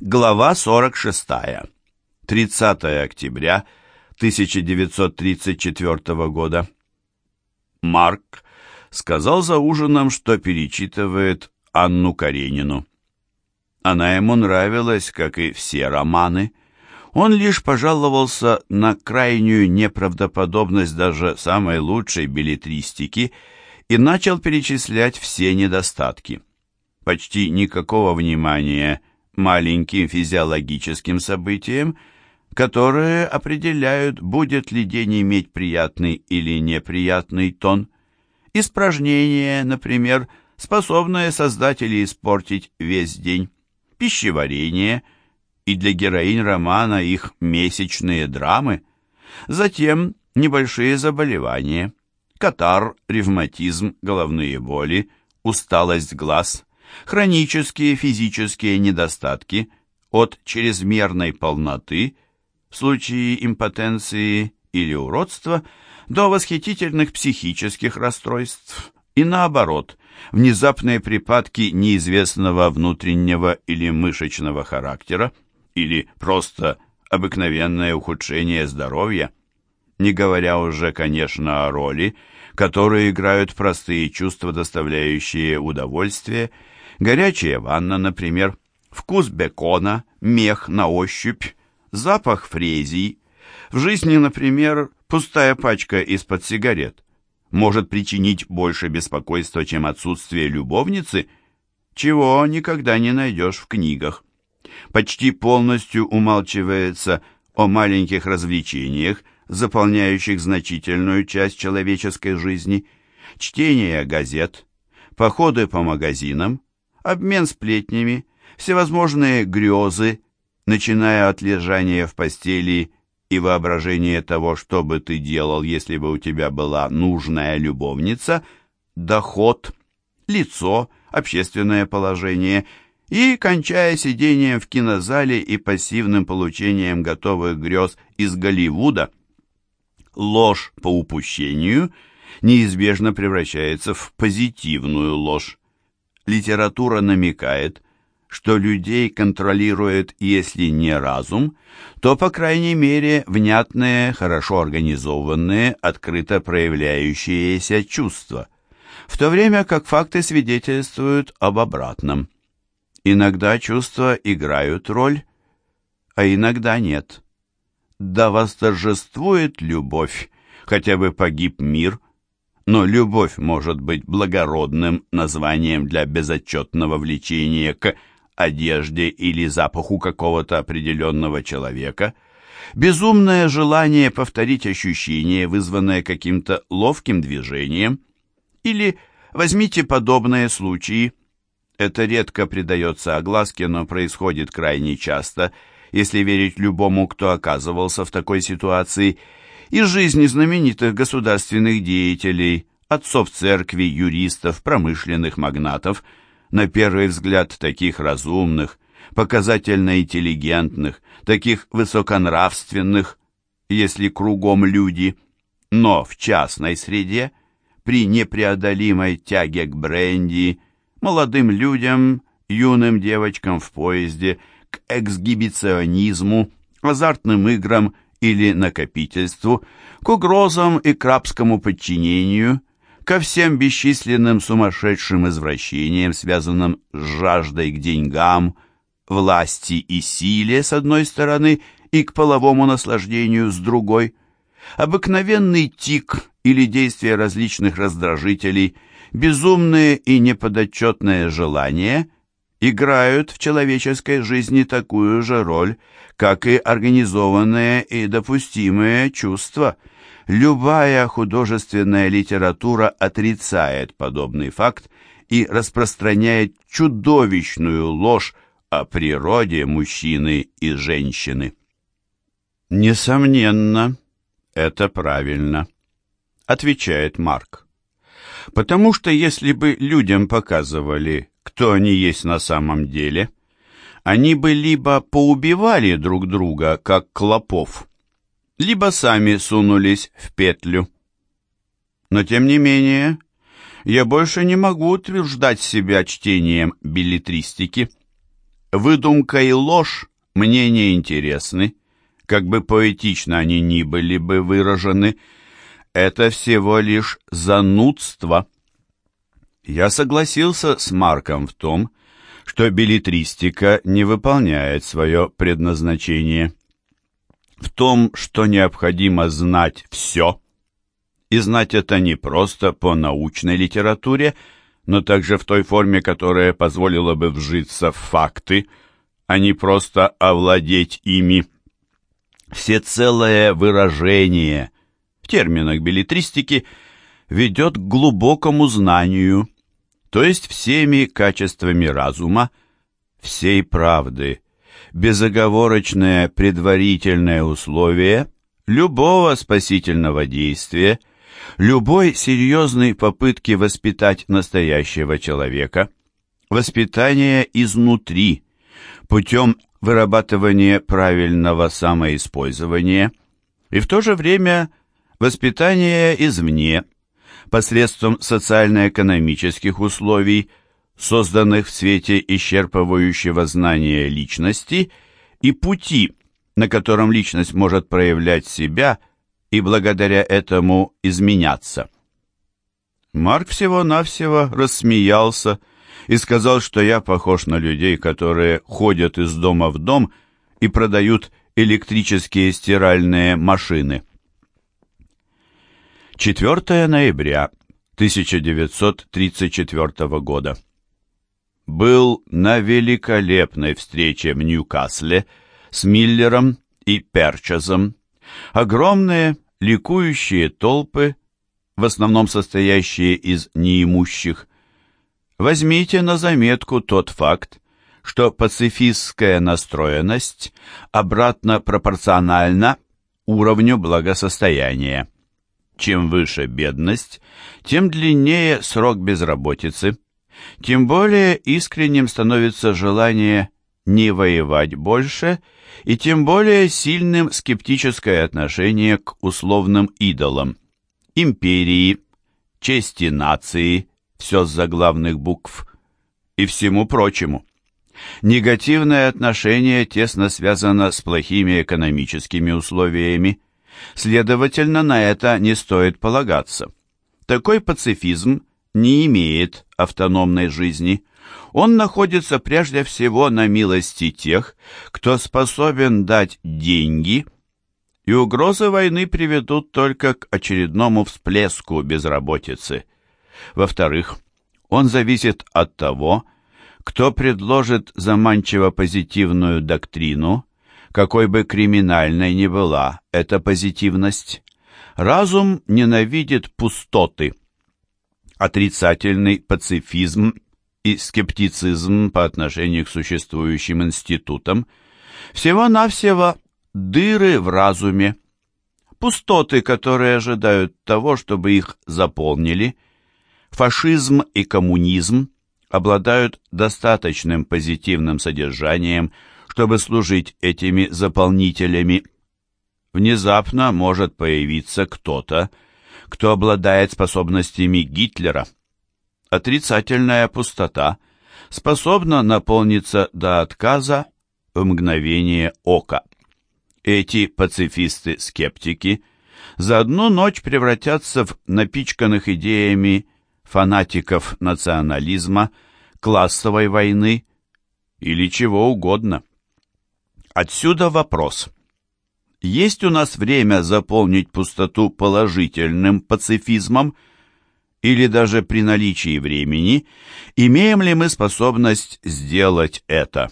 Глава 46. 30 октября 1934 года. Марк сказал за ужином, что перечитывает Анну Каренину. Она ему нравилась, как и все романы. Он лишь пожаловался на крайнюю неправдоподобность даже самой лучшей билетристики и начал перечислять все недостатки. Почти никакого внимания – маленьким физиологическим событиям, которые определяют, будет ли день иметь приятный или неприятный тон. Испражнение, например, способное создать или испортить весь день. Пищеварение и для героинь романа их месячные драмы. Затем небольшие заболевания. Катар, ревматизм, головные боли, усталость глаз, хронические физические недостатки от чрезмерной полноты в случае импотенции или уродства до восхитительных психических расстройств и наоборот, внезапные припадки неизвестного внутреннего или мышечного характера или просто обыкновенное ухудшение здоровья, не говоря уже, конечно, о роли, которые играют простые чувства, доставляющие удовольствие – Горячая ванна, например, вкус бекона, мех на ощупь, запах фрезий. В жизни, например, пустая пачка из-под сигарет может причинить больше беспокойства, чем отсутствие любовницы, чего никогда не найдешь в книгах. Почти полностью умалчивается о маленьких развлечениях, заполняющих значительную часть человеческой жизни, чтение газет, походы по магазинам, обмен сплетнями, всевозможные грезы, начиная от лежания в постели и воображения того, что бы ты делал, если бы у тебя была нужная любовница, доход, лицо, общественное положение и кончая сидением в кинозале и пассивным получением готовых грез из Голливуда. Ложь по упущению неизбежно превращается в позитивную ложь литература намекает, что людей контролирует, если не разум, то, по крайней мере, внятные, хорошо организованные, открыто проявляющиеся чувства, в то время как факты свидетельствуют об обратном. Иногда чувства играют роль, а иногда нет. Да восторжествует любовь, хотя бы погиб мир, но любовь может быть благородным названием для безотчетного влечения к одежде или запаху какого-то определенного человека, безумное желание повторить ощущение, вызванное каким-то ловким движением, или возьмите подобные случаи. Это редко придается огласке, но происходит крайне часто, если верить любому, кто оказывался в такой ситуации – из жизни знаменитых государственных деятелей, отцов церкви, юристов, промышленных магнатов, на первый взгляд таких разумных, показательно интеллигентных, таких высоконравственных, если кругом люди, но в частной среде, при непреодолимой тяге к бренди, молодым людям, юным девочкам в поезде, к эксгибиционизму, азартным играм или накопительству, к угрозам и к рабскому подчинению, ко всем бесчисленным сумасшедшим извращениям, связанным с жаждой к деньгам, власти и силе с одной стороны и к половому наслаждению с другой. Обыкновенный тик или действие различных раздражителей, безумные и неподотчетные желания играют в человеческой жизни такую же роль, как и организованные и допустимые чувства. Любая художественная литература отрицает подобный факт и распространяет чудовищную ложь о природе мужчины и женщины. «Несомненно, это правильно», — отвечает Марк. «Потому что если бы людям показывали, кто они есть на самом деле, они бы либо поубивали друг друга, как клопов, либо сами сунулись в петлю. Но тем не менее, я больше не могу утверждать себя чтением билетристики. Выдумка и ложь мне не интересны, как бы поэтично они ни были бы выражены, это всего лишь занудство. Я согласился с Марком в том, что билетристика не выполняет свое предназначение. В том, что необходимо знать все, и знать это не просто по научной литературе, но также в той форме, которая позволила бы вжиться в факты, а не просто овладеть ими. Всецелое выражение в терминах билетристики ведет к глубокому знанию, то есть всеми качествами разума, всей правды, безоговорочное предварительное условие любого спасительного действия, любой серьезной попытки воспитать настоящего человека, воспитание изнутри, путем вырабатывания правильного самоиспользования и в то же время воспитание извне, посредством социально-экономических условий, созданных в свете исчерпывающего знания личности и пути, на котором личность может проявлять себя и благодаря этому изменяться. Марк всего-навсего рассмеялся и сказал, что я похож на людей, которые ходят из дома в дом и продают электрические стиральные машины. 4 ноября 1934 года. Был на великолепной встрече в Ньюкасле с Миллером и Перчезом. Огромные ликующие толпы, в основном состоящие из неимущих. Возьмите на заметку тот факт, что пацифистская настроенность обратно пропорциональна уровню благосостояния. Чем выше бедность, тем длиннее срок безработицы, тем более искренним становится желание не воевать больше, и тем более сильным скептическое отношение к условным идолам, империи, чести нации, все с заглавных букв, и всему прочему. Негативное отношение тесно связано с плохими экономическими условиями, Следовательно, на это не стоит полагаться. Такой пацифизм не имеет автономной жизни. Он находится прежде всего на милости тех, кто способен дать деньги, и угрозы войны приведут только к очередному всплеску безработицы. Во-вторых, он зависит от того, кто предложит заманчиво позитивную доктрину, какой бы криминальной ни была эта позитивность. Разум ненавидит пустоты. Отрицательный пацифизм и скептицизм по отношению к существующим институтам всего-навсего дыры в разуме, пустоты, которые ожидают того, чтобы их заполнили. Фашизм и коммунизм обладают достаточным позитивным содержанием, чтобы служить этими заполнителями. Внезапно может появиться кто-то, кто обладает способностями Гитлера. Отрицательная пустота способна наполниться до отказа в мгновение ока. Эти пацифисты-скептики за одну ночь превратятся в напичканных идеями фанатиков национализма, классовой войны или чего угодно. Отсюда вопрос. Есть у нас время заполнить пустоту положительным пацифизмом, или даже при наличии времени, имеем ли мы способность сделать это?